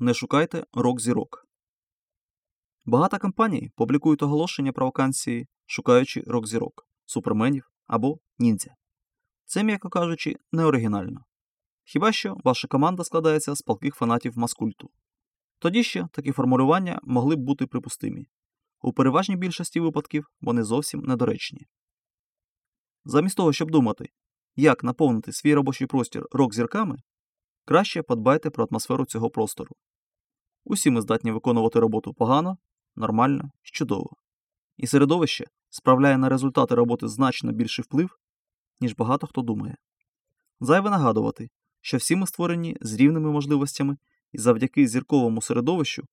Не шукайте рок-зірок. Багато компаній публікують оголошення про вакансії, шукаючи рок-зірок, суперменів або ніндзя. Це, м'яко кажучи, не оригінально. Хіба що ваша команда складається з палких фанатів маскульту. Тоді ще такі формулювання могли б бути припустимі. У переважній більшості випадків вони зовсім недоречні. Замість того, щоб думати, як наповнити свій робочий простір рок-зірками, краще подбайте про атмосферу цього простору. Усі ми здатні виконувати роботу погано, нормально чудово. І середовище справляє на результати роботи значно більший вплив, ніж багато хто думає. Зайве нагадувати, що всі ми створені з рівними можливостями, і завдяки зірковому середовищу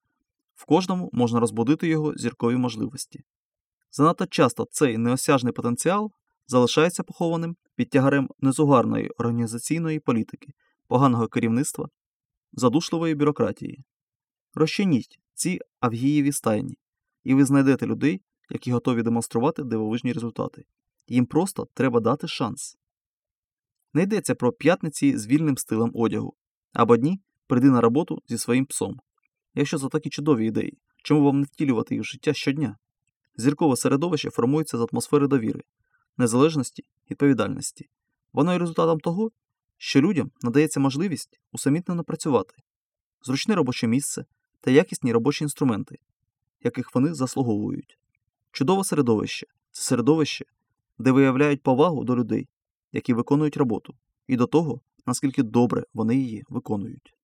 в кожному можна розбудити його зіркові можливості. Занадто часто цей неосяжний потенціал залишається похованим під тягарем незугарної організаційної політики, поганого керівництва, задушливої бюрократії. Розчиніть ці авгієві стайні, і ви знайдете людей, які готові демонструвати дивовижні результати. Їм просто треба дати шанс. Не йдеться про п'ятниці з вільним стилем одягу, або дні прийди на роботу зі своїм псом. Якщо це такі чудові ідеї, чому вам не втілювати їх в життя щодня? Зіркове середовище формується з атмосфери довіри, незалежності, відповідальності. Воно є результатом того, що людям надається можливість усамітнено працювати, зручне робоче місце та якісні робочі інструменти, яких вони заслуговують. Чудове середовище це середовище, де виявляють повагу до людей, які виконують роботу, і до того, наскільки добре вони її виконують.